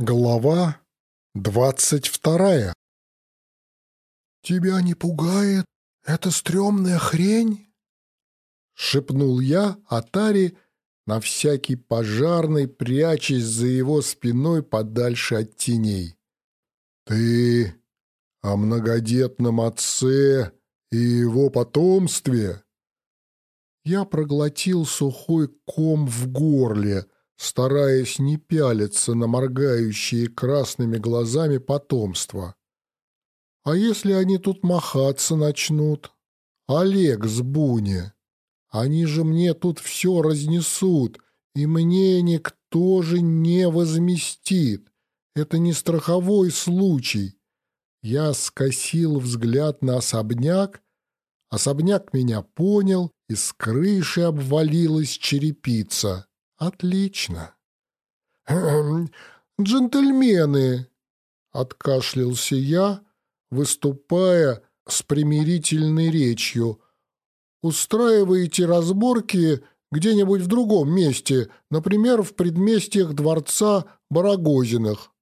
Глава двадцать вторая «Тебя не пугает эта стрёмная хрень?» — шепнул я Атари на всякий пожарный, прячась за его спиной подальше от теней. «Ты о многодетном отце и его потомстве?» Я проглотил сухой ком в горле — стараясь не пялиться на моргающие красными глазами потомство. А если они тут махаться начнут? Олег с Буни. Они же мне тут все разнесут, и мне никто же не возместит. Это не страховой случай. Я скосил взгляд на особняк, особняк меня понял, и с крыши обвалилась черепица. «Отлично». «Эм, «Джентльмены!» — откашлялся я, выступая с примирительной речью. «Устраиваете разборки где-нибудь в другом месте, например, в предместьях дворца Барагозиных.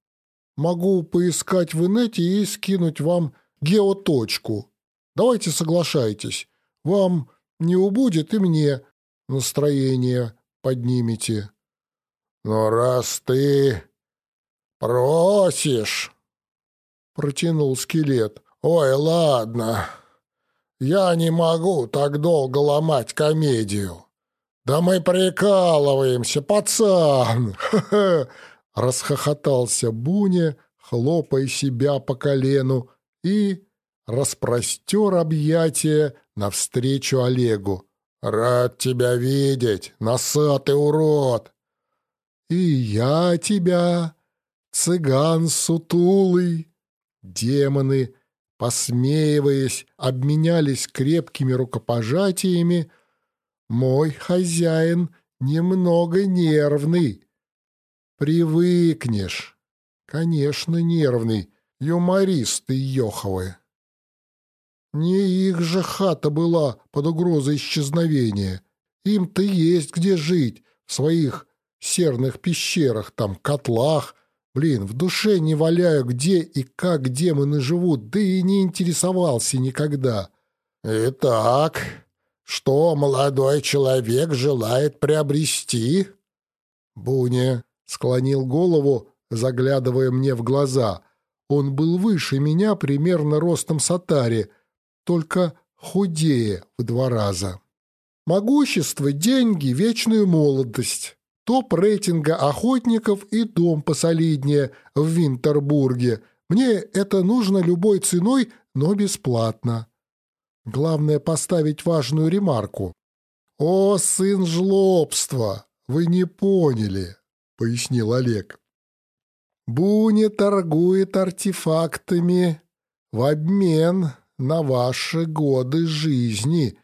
Могу поискать в инете и скинуть вам геоточку. Давайте соглашайтесь. Вам не убудет и мне настроение поднимете. Но раз ты просишь, протянул скелет. Ой, ладно, я не могу так долго ломать комедию. Да мы прикалываемся, пацан! Расхохотался Буня, хлопая себя по колену, и распростер объятия навстречу Олегу. «Рад тебя видеть, носатый урод!» «И я тебя, цыган сутулый!» Демоны, посмеиваясь, обменялись крепкими рукопожатиями. «Мой хозяин немного нервный. Привыкнешь. Конечно, нервный, юмористы Йоховы». Не их же хата была под угрозой исчезновения. Им-то есть где жить, в своих серных пещерах, там, котлах. Блин, в душе не валяю, где и как демоны живут, да и не интересовался никогда. «Итак, что молодой человек желает приобрести?» Буня склонил голову, заглядывая мне в глаза. Он был выше меня примерно ростом сатари, только худее в два раза. Могущество, деньги, вечную молодость. Топ рейтинга охотников и дом посолиднее в Винтербурге. Мне это нужно любой ценой, но бесплатно. Главное поставить важную ремарку. «О, сын жлобства! Вы не поняли!» — пояснил Олег. «Буни торгует артефактами в обмен на ваши годы жизни.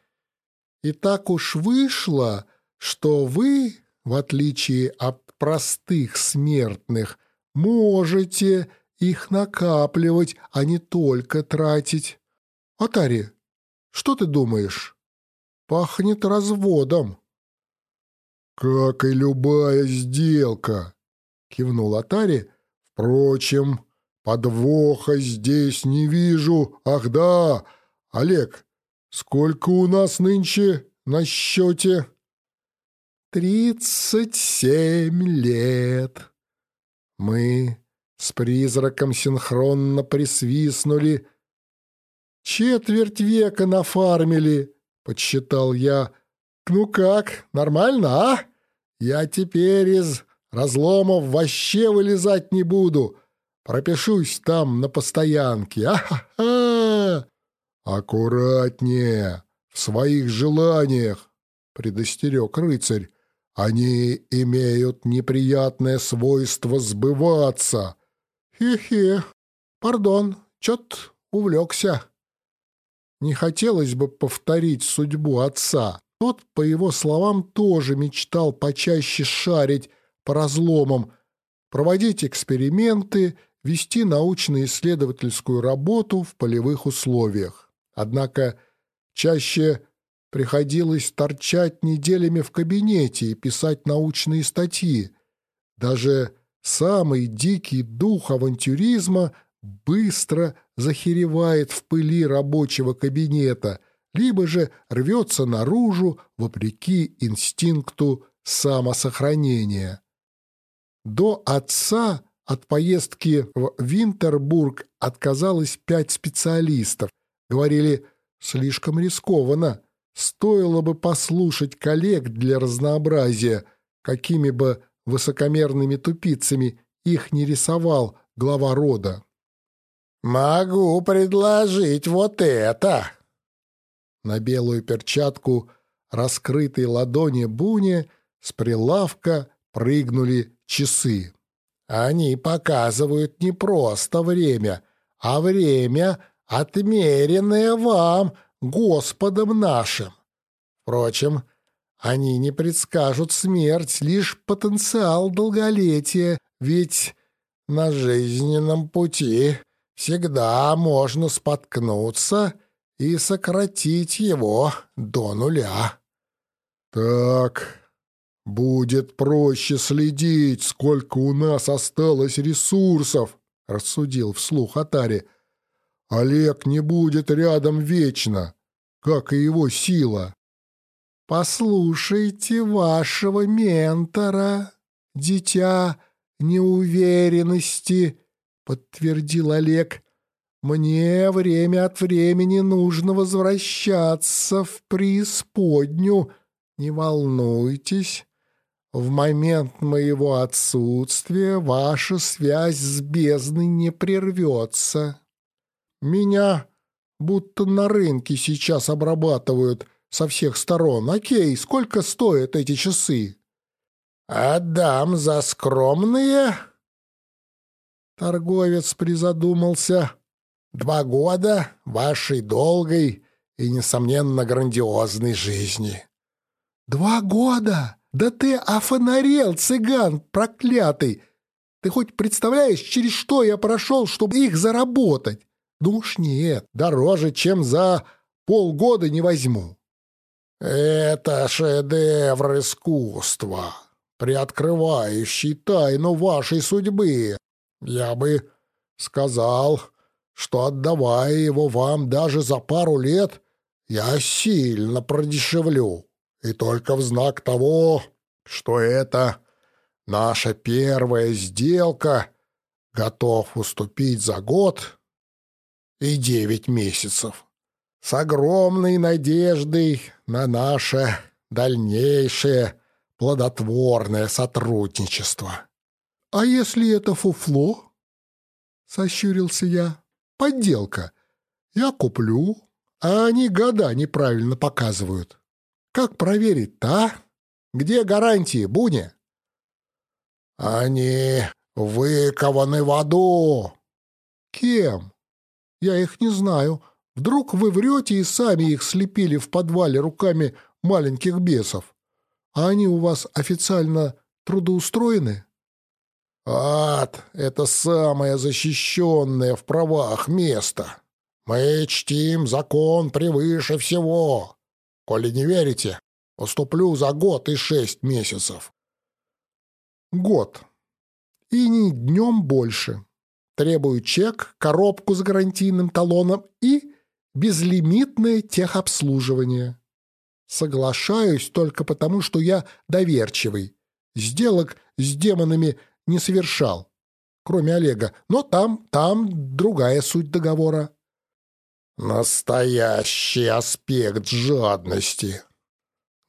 И так уж вышло, что вы, в отличие от простых смертных, можете их накапливать, а не только тратить. Атари, что ты думаешь? Пахнет разводом. «Как и любая сделка», — кивнул Атари. «Впрочем, Подвоха здесь не вижу. Ах да, Олег, сколько у нас нынче на счете? Тридцать семь лет. Мы с призраком синхронно присвистнули. Четверть века нафармили, подсчитал я. Ну как, нормально, а? Я теперь из разломов вообще вылезать не буду. Пропишусь там на постоянке. А-ха-ха! Аккуратнее, в своих желаниях, предостерег рыцарь. Они имеют неприятное свойство сбываться. Хе-хе, пардон, чё-то увлекся. Не хотелось бы повторить судьбу отца. Тот, по его словам, тоже мечтал почаще шарить по разломам, проводить эксперименты вести научно-исследовательскую работу в полевых условиях. Однако чаще приходилось торчать неделями в кабинете и писать научные статьи. Даже самый дикий дух авантюризма быстро захеревает в пыли рабочего кабинета, либо же рвется наружу вопреки инстинкту самосохранения. До отца от поездки в Винтербург отказалось пять специалистов. Говорили, слишком рискованно. Стоило бы послушать коллег для разнообразия, какими бы высокомерными тупицами их не рисовал глава рода. «Могу предложить вот это!» На белую перчатку раскрытой ладони Буни с прилавка прыгнули часы. Они показывают не просто время, а время, отмеренное вам, Господом нашим. Впрочем, они не предскажут смерть, лишь потенциал долголетия, ведь на жизненном пути всегда можно споткнуться и сократить его до нуля. Так, будет проще следить, сколько у нас осталось ресурсов, рассудил вслух Атари. Олег не будет рядом вечно, как и его сила. «Послушайте вашего ментора, дитя неуверенности», — подтвердил Олег. «Мне время от времени нужно возвращаться в преисподнюю. Не волнуйтесь, в момент моего отсутствия ваша связь с бездной не прервется. Меня будто на рынке сейчас обрабатывают со всех сторон. Окей, сколько стоят эти часы?» «Отдам за скромные...» Торговец призадумался. «Два года вашей долгой и, несомненно, грандиозной жизни». «Два года? Да ты офонарел, цыган проклятый! Ты хоть представляешь, через что я прошел, чтобы их заработать? Ну уж нет, дороже, чем за полгода не возьму». «Это шедевр искусства, приоткрывающий тайну вашей судьбы. Я бы сказал, что, отдавая его вам даже за пару лет, я сильно продешевлю, и только в знак того, что это наша первая сделка, готов уступить за год и девять месяцев, с огромной надеждой на наше дальнейшее плодотворное сотрудничество. «А если это фуфло?» — сощурился я. «Подделка. Я куплю, а они года неправильно показывают. Как проверить-то, а? Где гарантии, Буня?» «Они выкованы в аду». «Кем? Я их не знаю. Вдруг вы врете и сами их слепили в подвале руками маленьких бесов? А они у вас официально трудоустроены?» Ад — это самое защищенное в правах место. Мы чтим закон превыше всего. Коли не верите, уступлю за год и шесть месяцев. Год. И ни днем больше. Требую чек, коробку с гарантийным талоном и безлимитное техобслуживание. Соглашаюсь только потому, что я доверчивый. Сделок с демонами – не совершал, кроме Олега, но там, там другая суть договора. Настоящий аспект жадности.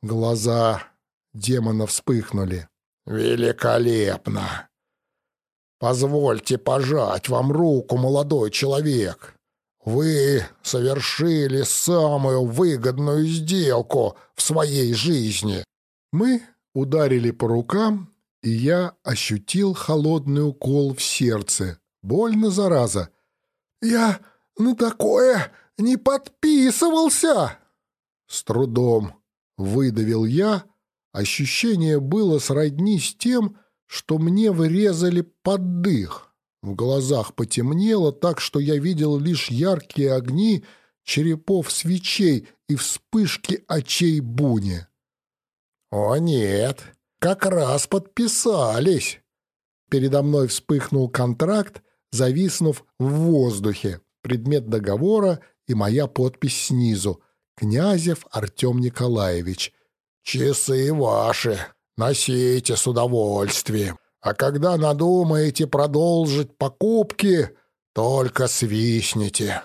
Глаза демона вспыхнули. Великолепно. Позвольте пожать вам руку, молодой человек. Вы совершили самую выгодную сделку в своей жизни. Мы ударили по рукам и я ощутил холодный укол в сердце. Больно, зараза. «Я на такое не подписывался!» С трудом выдавил я. Ощущение было сродни с тем, что мне врезали под дых. В глазах потемнело так, что я видел лишь яркие огни черепов свечей и вспышки очей Буни. «О нет, как раз подписались. Передо мной вспыхнул контракт, зависнув в воздухе, предмет договора и моя подпись снизу. Князев Артем Николаевич. «Часы ваши, носите с удовольствием. А когда надумаете продолжить покупки, только свистните,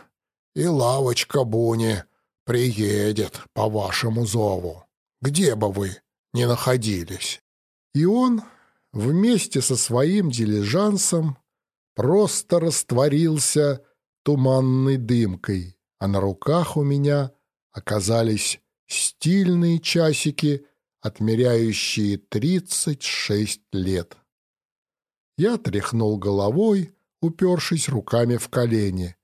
и лавочка Буни приедет по вашему зову, где бы вы ни находились». И он вместе со своим дилижансом просто растворился туманной дымкой, а на руках у меня оказались стильные часики, отмеряющие тридцать шесть лет. Я тряхнул головой, упершись руками в колени.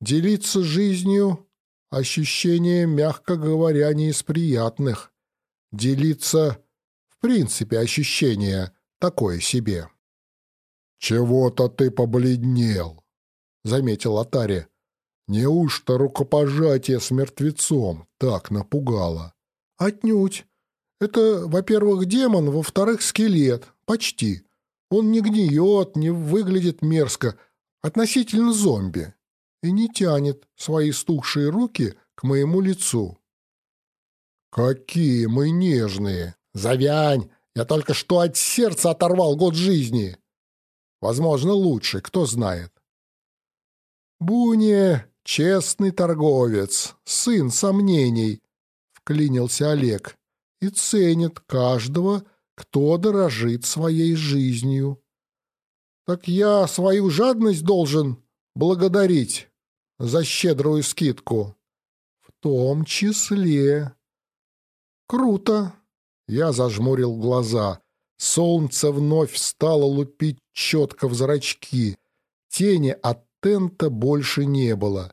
Делиться жизнью — ощущение, мягко говоря, не из приятных. Делиться в принципе ощущение такое себе. «Чего-то ты побледнел», — заметил Атари. «Неужто рукопожатие с мертвецом так напугало?» «Отнюдь. Это, во-первых, демон, во-вторых, скелет. Почти. Он не гниет, не выглядит мерзко, относительно зомби, и не тянет свои стухшие руки к моему лицу». «Какие мы нежные!» «Завянь! Я только что от сердца оторвал год жизни!» «Возможно, лучше, кто знает». «Буня — честный торговец, сын сомнений», — вклинился Олег, «и ценит каждого, кто дорожит своей жизнью». «Так я свою жадность должен благодарить за щедрую скидку?» «В том числе...» «Круто!» Я зажмурил глаза. Солнце вновь стало лупить четко в зрачки. Тени от тента больше не было.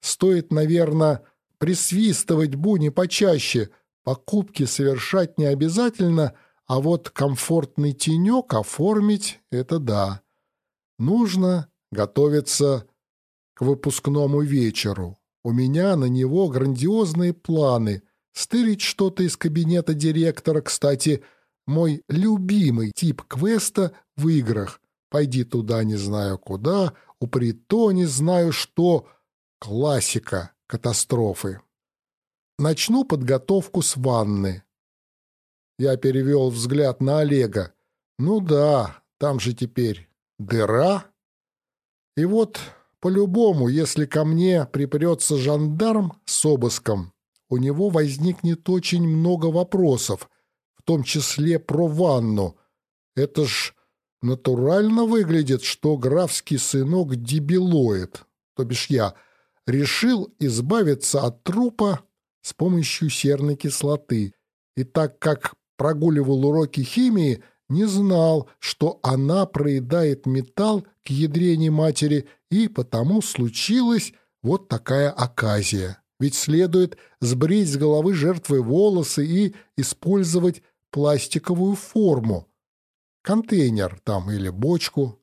Стоит, наверное, присвистывать Буни почаще. Покупки совершать не обязательно, а вот комфортный тенек оформить — это да. Нужно готовиться к выпускному вечеру. У меня на него грандиозные планы — Стырить что-то из кабинета директора, кстати, мой любимый тип квеста в играх. Пойди туда не знаю куда, упри то не знаю что. Классика катастрофы. Начну подготовку с ванны. Я перевел взгляд на Олега. Ну да, там же теперь дыра. И вот, по-любому, если ко мне припрется жандарм с обыском, у него возникнет очень много вопросов, в том числе про ванну. Это ж натурально выглядит, что графский сынок дебилоид, то бишь я, решил избавиться от трупа с помощью серной кислоты. И так как прогуливал уроки химии, не знал, что она проедает металл к ядрене матери, и потому случилась вот такая оказия. Ведь следует сбрить с головы жертвы волосы и использовать пластиковую форму. Контейнер там или бочку.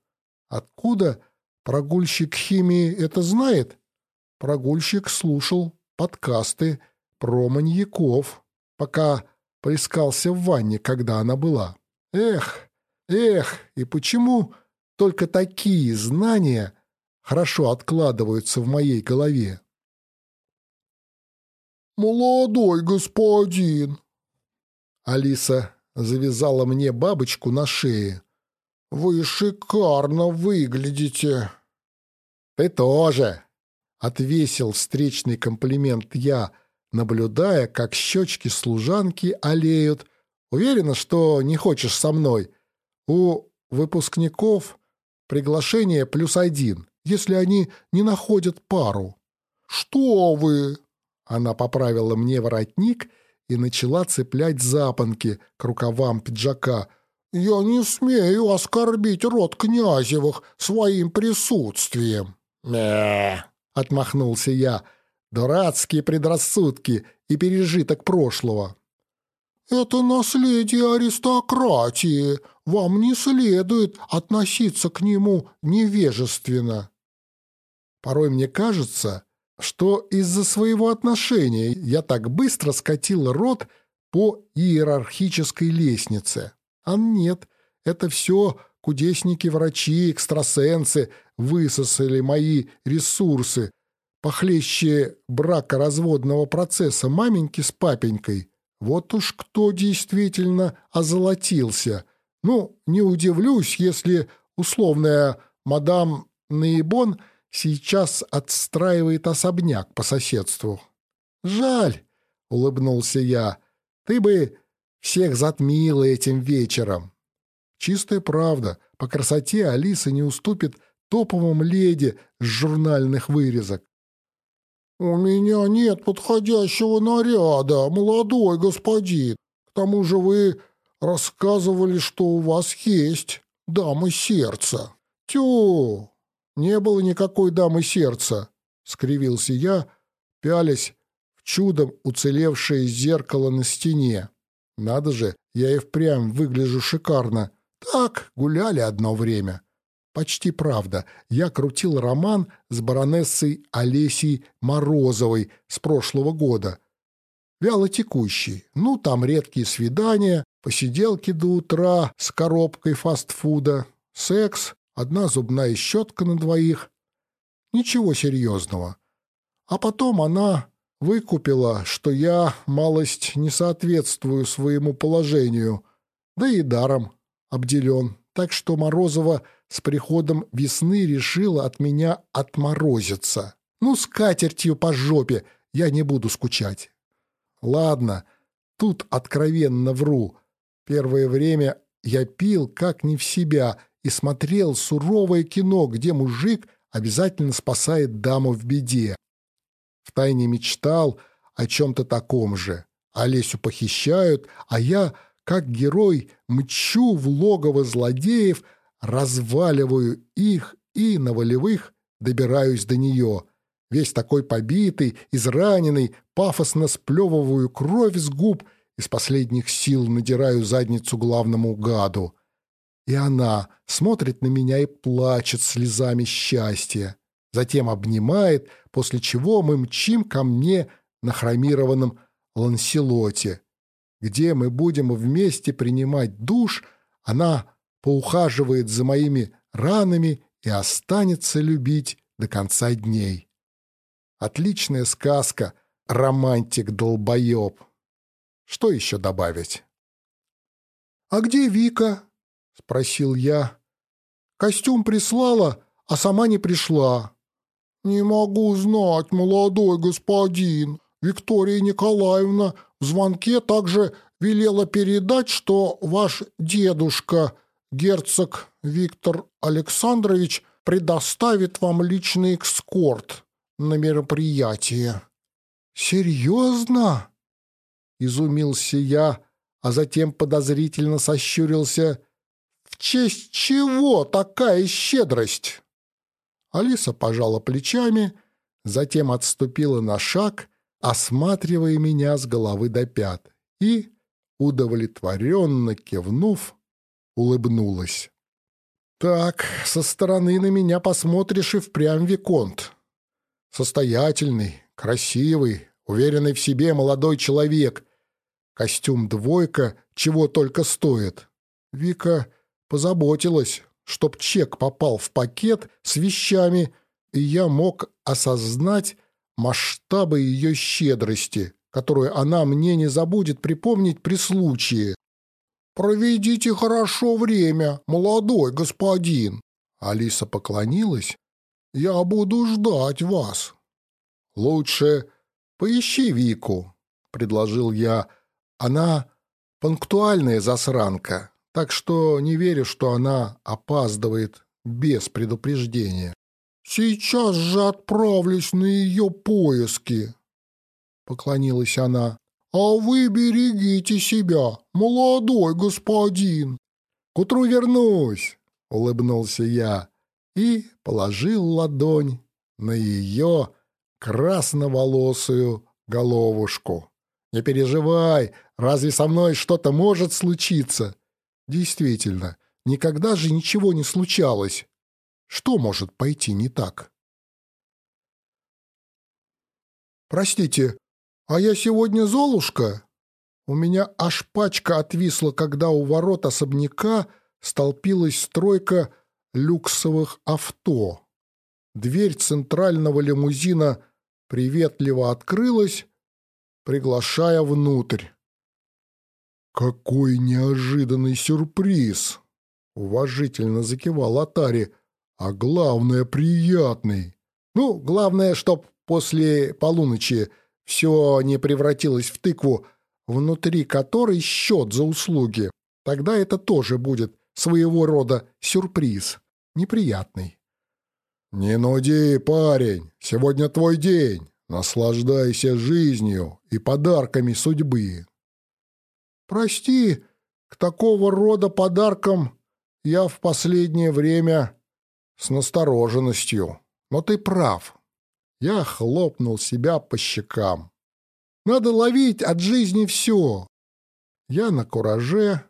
Откуда прогульщик химии это знает? Прогульщик слушал подкасты про маньяков, пока плескался в ванне, когда она была. Эх, эх, и почему только такие знания хорошо откладываются в моей голове? «Молодой господин!» Алиса завязала мне бабочку на шее. «Вы шикарно выглядите!» «Ты тоже!» — отвесил встречный комплимент я, наблюдая, как щечки служанки олеют. «Уверена, что не хочешь со мной? У выпускников приглашение плюс один, если они не находят пару». «Что вы!» Она поправила мне воротник и начала цеплять запонки к рукавам пиджака. «Я не смею оскорбить род Князевых своим присутствием». «Мя!» — отмахнулся я. «Дурацкие предрассудки и пережиток прошлого». «Это наследие аристократии. Вам не следует относиться к нему невежественно». Порой мне кажется, что из-за своего отношения я так быстро скатил рот по иерархической лестнице. А нет, это все кудесники, врачи, экстрасенсы высосали мои ресурсы, похлеще бракоразводного процесса маменьки с папенькой. Вот уж кто действительно озолотился. Ну, не удивлюсь, если условная мадам Наибон сейчас отстраивает особняк по соседству. «Жаль», — улыбнулся я, — «ты бы всех затмила этим вечером». Чистая правда, по красоте Алиса не уступит топовым леди с журнальных вырезок. «У меня нет подходящего наряда, молодой господин. К тому же вы рассказывали, что у вас есть дамы сердца». «Тю! Не было никакой дамы сердца!» — скривился я, пялясь в чудом уцелевшее зеркало на стене. «Надо же, я и впрямь выгляжу шикарно. Так, гуляли одно время». Почти правда. Я крутил роман с баронессой Олесей Морозовой с прошлого года. Вяло текущий. Ну, там редкие свидания, посиделки до утра с коробкой фастфуда, секс, одна зубная щетка на двоих. Ничего серьезного. А потом она выкупила, что я малость не соответствую своему положению, да и даром обделен. Так что Морозова с приходом весны решила от меня отморозиться. Ну, с катертью по жопе, я не буду скучать. Ладно, тут откровенно вру. Первое время я пил как не в себя и смотрел суровое кино, где мужик обязательно спасает даму в беде. Втайне мечтал о чем-то таком же. Олесю похищают, а я, как герой, мчу в логово злодеев — разваливаю их и на волевых добираюсь до нее. Весь такой побитый, израненный, пафосно сплевываю кровь с губ, из последних сил надираю задницу главному гаду. И она смотрит на меня и плачет слезами счастья. Затем обнимает, после чего мы мчим ко мне на хромированном ланселоте. Где мы будем вместе принимать душ, она поухаживает за моими ранами и останется любить до конца дней. Отличная сказка, романтик-долбоеб. Что еще добавить? «А где Вика?» — спросил я. «Костюм прислала, а сама не пришла». «Не могу знать, молодой господин. Виктория Николаевна в звонке также велела передать, что ваш дедушка герцог Виктор Александрович предоставит вам личный экскорт на мероприятие». «Серьезно?» — изумился я, а затем подозрительно сощурился. «В честь чего такая щедрость?» Алиса пожала плечами, затем отступила на шаг, осматривая меня с головы до пят, и, удовлетворенно кивнув, улыбнулась. «Так, со стороны на меня посмотришь и впрямь Виконт. Состоятельный, красивый, уверенный в себе молодой человек. Костюм двойка, чего только стоит. Вика позаботилась, чтоб чек попал в пакет с вещами, и я мог осознать масштабы ее щедрости, которую она мне не забудет припомнить при случае. «Проведите хорошо время, молодой господин!» Алиса поклонилась. «Я буду ждать вас!» «Лучше поищи Вику», — предложил я. «Она пунктуальная засранка, так что не верю, что она опаздывает без предупреждения». «Сейчас же отправлюсь на ее поиски», — поклонилась она. «А вы берегите себя, молодой господин!» «К утру вернусь!» — улыбнулся я и положил ладонь на ее красноволосую головушку. «Не переживай, разве со мной что-то может случиться?» «Действительно, никогда же ничего не случалось. Что может пойти не так?» «Простите, «А я сегодня Золушка?» У меня аж пачка отвисла, когда у ворот особняка столпилась стройка люксовых авто. Дверь центрального лимузина приветливо открылась, приглашая внутрь. «Какой неожиданный сюрприз!» — уважительно закивал Атари. «А главное, приятный!» «Ну, главное, чтоб после полуночи все не превратилось в тыкву, внутри которой счет за услуги. Тогда это тоже будет своего рода сюрприз, неприятный». «Не нуди, парень, сегодня твой день. Наслаждайся жизнью и подарками судьбы». «Прости, к такого рода подаркам я в последнее время с настороженностью. Но ты прав». Я хлопнул себя по щекам. «Надо ловить от жизни все». Я на кураже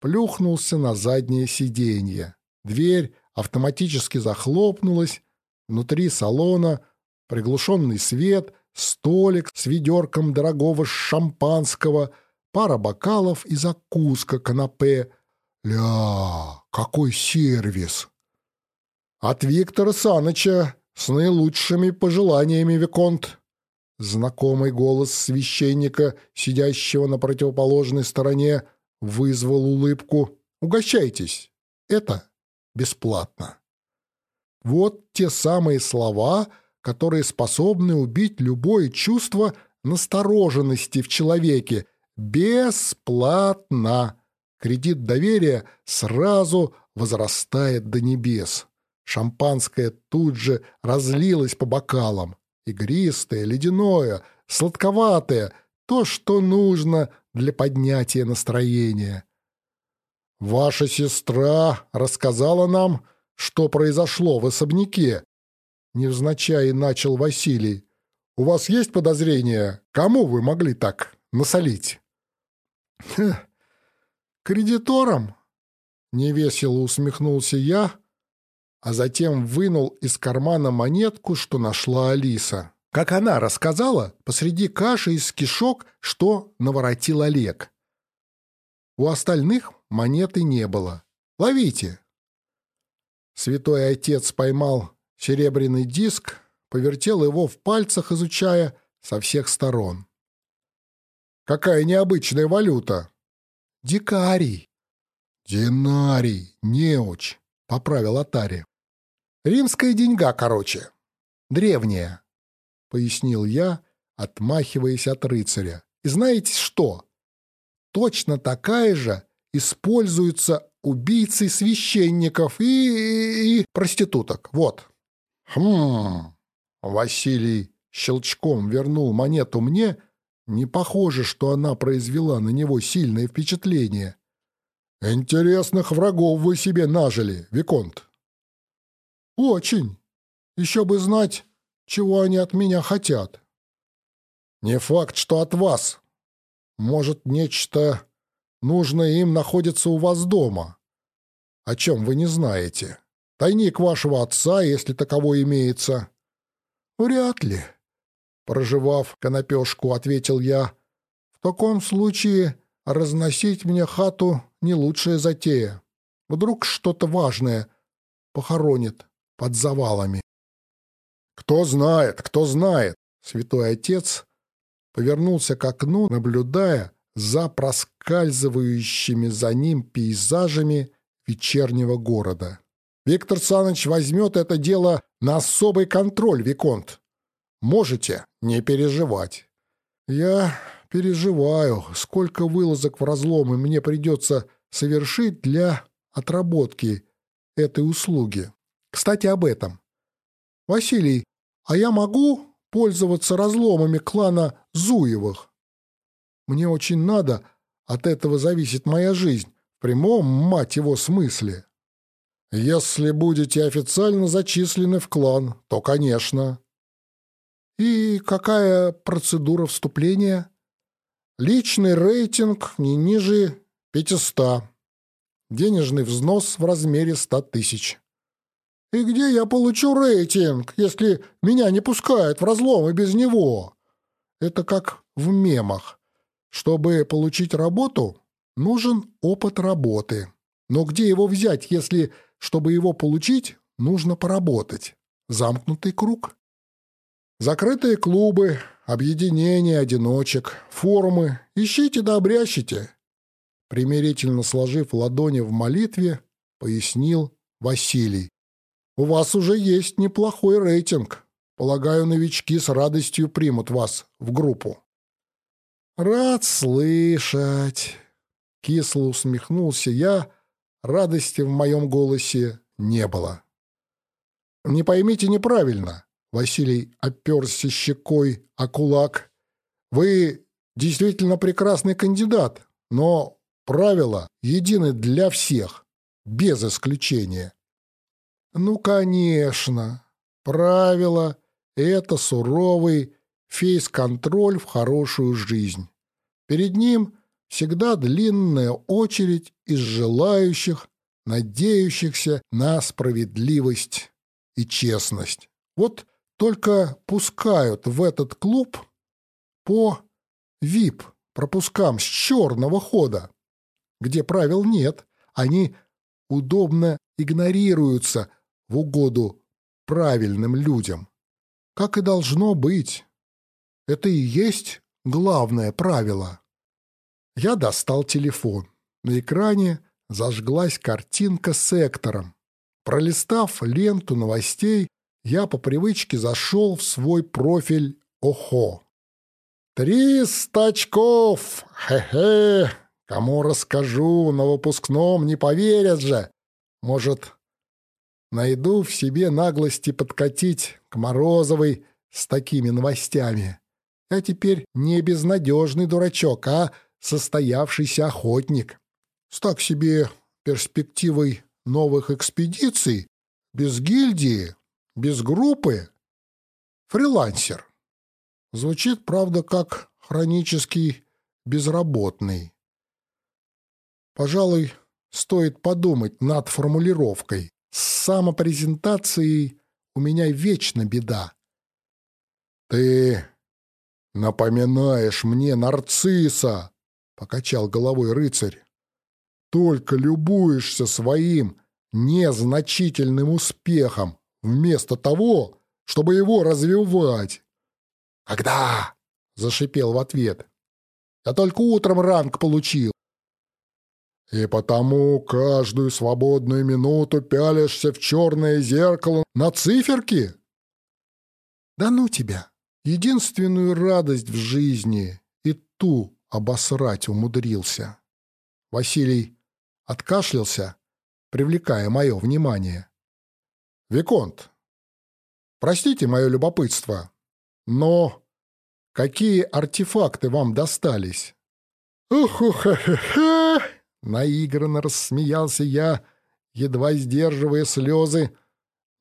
плюхнулся на заднее сиденье. Дверь автоматически захлопнулась, внутри салона приглушенный свет, столик с ведерком дорогого шампанского, пара бокалов и закуска канапе. Ля, какой сервис! От Виктора Саныча с наилучшими пожеланиями, Виконт. Знакомый голос священника, сидящего на противоположной стороне, вызвал улыбку. «Угощайтесь! Это бесплатно. Вот те самые слова, которые способны убить любое чувство настороженности в человеке. Бесплатно. Кредит доверия сразу возрастает до небес. Шампанское тут же разлилось по бокалам. Игристое, ледяное, сладковатое — то, что нужно для поднятия настроения. «Ваша сестра рассказала нам, что произошло в особняке», — невзначай начал Василий. «У вас есть подозрения, кому вы могли так насолить?» «Кредиторам?» — невесело усмехнулся я, а затем вынул из кармана монетку, что нашла Алиса. Как она рассказала, посреди каши из кишок, что наворотил Олег. У остальных монеты не было. Ловите!» Святой отец поймал серебряный диск, повертел его в пальцах, изучая со всех сторон. «Какая необычная валюта!» «Дикарий!» «Динарий, неуч!» — поправил Атари. «Римская деньга, короче. Древняя», — пояснил я, отмахиваясь от рыцаря. «И знаете что? Точно такая же используется убийцей священников и, и, и проституток. Вот. Хм. Василий щелчком вернул монету мне. Не похоже, что она произвела на него сильное впечатление. Интересных врагов вы себе нажили, Виконт. Очень. Еще бы знать, чего они от меня хотят. Не факт, что от вас. Может, нечто Нужное им находится у вас дома. О чем вы не знаете. Тайник вашего отца, если таковой имеется. Вряд ли. Проживав конопешку, ответил я. В таком случае разносить мне хату не лучшая затея. Вдруг что-то важное похоронит под завалами. Кто знает, кто знает. Святой отец повернулся к окну, наблюдая, за проскальзывающими за ним пейзажами вечернего города. Виктор Саныч возьмет это дело на особый контроль, Виконт. Можете не переживать. Я переживаю, сколько вылазок в разломы мне придется совершить для отработки этой услуги. Кстати, об этом. Василий, а я могу пользоваться разломами клана Зуевых? Мне очень надо, от этого зависит моя жизнь, в прямом, мать его, смысле. Если будете официально зачислены в клан, то, конечно. И какая процедура вступления? Личный рейтинг не ниже 500. Денежный взнос в размере 100 тысяч. И где я получу рейтинг, если меня не пускают в разломы без него? Это как в мемах. Чтобы получить работу, нужен опыт работы. Но где его взять, если, чтобы его получить, нужно поработать? Замкнутый круг. Закрытые клубы, объединения одиночек, форумы. Ищите да обрящите. Примирительно сложив ладони в молитве, пояснил Василий. У вас уже есть неплохой рейтинг. Полагаю, новички с радостью примут вас в группу. Рад слышать. Кисло усмехнулся я, радости в моем голосе не было. «Не поймите неправильно», — Василий оперся щекой о кулак. «Вы действительно прекрасный кандидат, но правила едины для всех, без исключения». «Ну, конечно, правила — это суровый фейс-контроль в хорошую жизнь. Перед ним всегда длинная очередь из желающих, надеющихся на справедливость и честность. Вот только пускают в этот клуб по ВИП пропускам с черного хода, где правил нет, они удобно игнорируются в угоду правильным людям. Как и должно быть. Это и есть главное правило. Я достал телефон. На экране зажглась картинка с Эктором. Пролистав ленту новостей, я по привычке зашел в свой профиль ОХО. «Триста очков! Хе-хе! Кому расскажу, на выпускном не поверят же! Может, найду в себе наглости подкатить к Морозовой с такими новостями? Я теперь не безнадежный дурачок, а состоявшийся охотник. С так себе перспективой новых экспедиций, без гильдии, без группы. Фрилансер. Звучит, правда, как хронический безработный. Пожалуй, стоит подумать над формулировкой. С самопрезентацией у меня вечно беда. «Ты напоминаешь мне нарцисса!» — покачал головой рыцарь. «Только любуешься своим незначительным успехом, вместо того, чтобы его развивать». «Когда?» — зашипел в ответ. «Я только утром ранг получил». «И потому каждую свободную минуту пялишься в черное зеркало на циферки?» «Да ну тебя! Единственную радость в жизни и ту обосрать умудрился». Василий откашлялся, привлекая мое внимание. «Виконт, простите мое любопытство, но какие артефакты вам достались?» «Ух-ух-хе-хе!» — наигранно рассмеялся я, едва сдерживая слезы.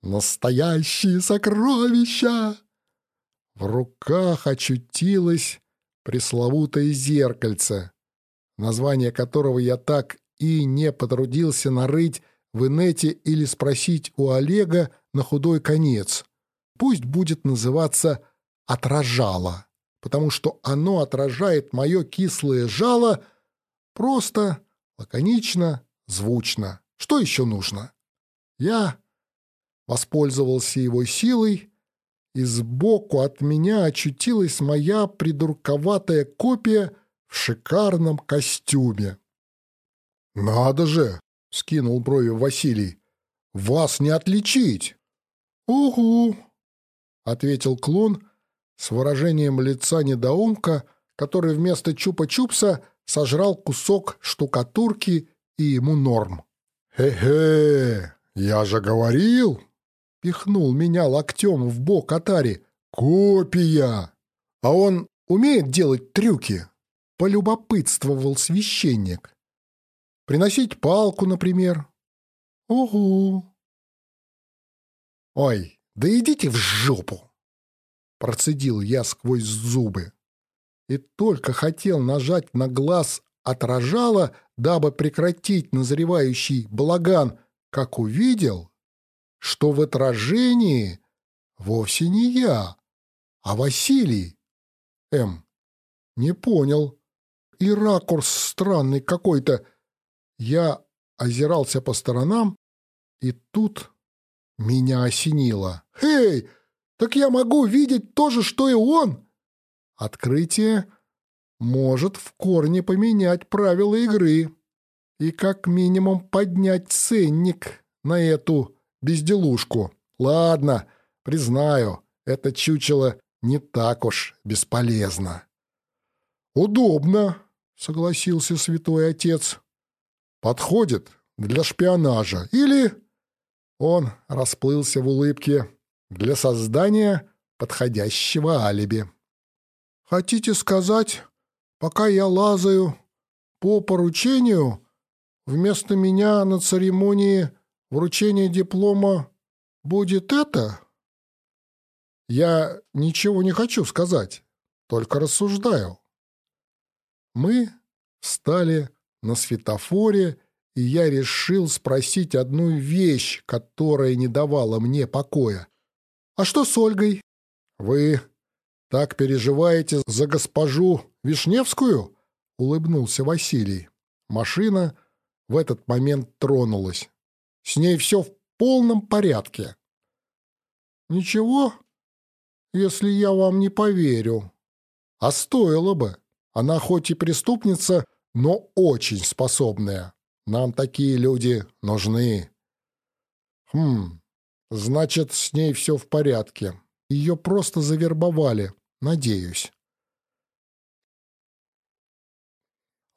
«Настоящие сокровища!» В руках очутилось пресловутое зеркальце, название которого я так и не потрудился нарыть в инете или спросить у Олега на худой конец. Пусть будет называться «отражало», потому что оно отражает мое кислое жало просто, лаконично, звучно. Что еще нужно? Я воспользовался его силой, и сбоку от меня очутилась моя придурковатая копия в шикарном костюме. «Надо же!» — скинул брови Василий. «Вас не отличить!» «Угу!» — ответил клон с выражением лица недоумка, который вместо чупа-чупса сожрал кусок штукатурки и ему норм. «Хе-хе! Я же говорил!» — пихнул меня локтем в бок Атари. «Копия! А он умеет делать трюки?» — полюбопытствовал священник. Приносить палку, например. Угу. Ой, да идите в жопу! Процедил я сквозь зубы. И только хотел нажать на глаз отражало, дабы прекратить назревающий балаган, как увидел, что в отражении вовсе не я, а Василий. М. Не понял. И ракурс странный какой-то, я озирался по сторонам, и тут меня осенило. «Эй, так я могу видеть то же, что и он!» Открытие может в корне поменять правила игры и как минимум поднять ценник на эту безделушку. Ладно, признаю, это чучело не так уж бесполезно. «Удобно», — согласился святой отец. «Подходит для шпионажа или...» Он расплылся в улыбке для создания подходящего алиби. «Хотите сказать, пока я лазаю по поручению, вместо меня на церемонии вручения диплома будет это?» «Я ничего не хочу сказать, только рассуждаю». Мы встали на светофоре, и я решил спросить одну вещь, которая не давала мне покоя. «А что с Ольгой?» «Вы «Так переживаете за госпожу Вишневскую?» — улыбнулся Василий. Машина в этот момент тронулась. «С ней все в полном порядке». «Ничего, если я вам не поверю. А стоило бы. Она хоть и преступница, но очень способная. Нам такие люди нужны». «Хм, значит, с ней все в порядке. Ее просто завербовали. Надеюсь.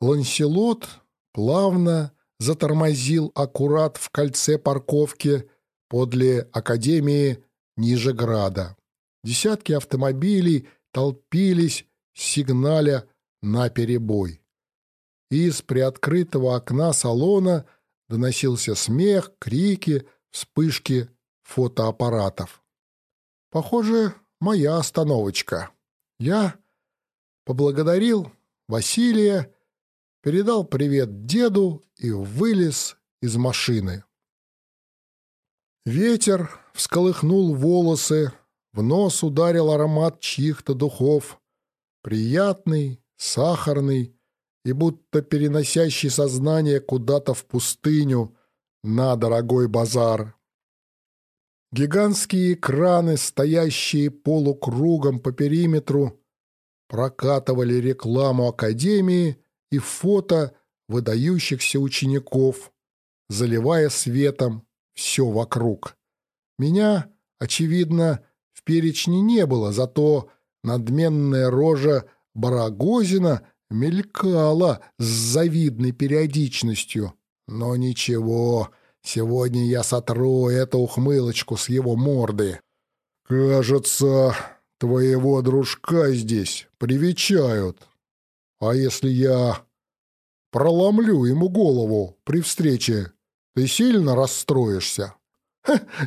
Ланселот плавно затормозил аккурат в кольце парковки подле Академии Нижеграда. Десятки автомобилей толпились, сигналя на перебой. Из приоткрытого окна салона доносился смех, крики, вспышки фотоаппаратов. Похоже, моя остановочка. Я поблагодарил Василия, передал привет деду и вылез из машины. Ветер всколыхнул волосы, в нос ударил аромат чьих-то духов, приятный, сахарный и будто переносящий сознание куда-то в пустыню на дорогой базар. Гигантские краны, стоящие полукругом по периметру, прокатывали рекламу Академии и фото выдающихся учеников, заливая светом все вокруг. Меня, очевидно, в перечне не было, зато надменная рожа Барагозина мелькала с завидной периодичностью. Но ничего, Сегодня я сотру эту ухмылочку с его морды. Кажется, твоего дружка здесь привечают. А если я проломлю ему голову при встрече, ты сильно расстроишься?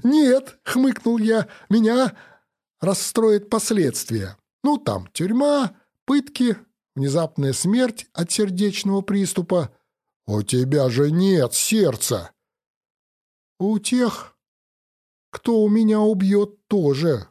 «Нет», — хмыкнул я, — «меня расстроит последствия. Ну, там тюрьма, пытки, внезапная смерть от сердечного приступа. У тебя же нет сердца!» У тех, кто у меня убьет, тоже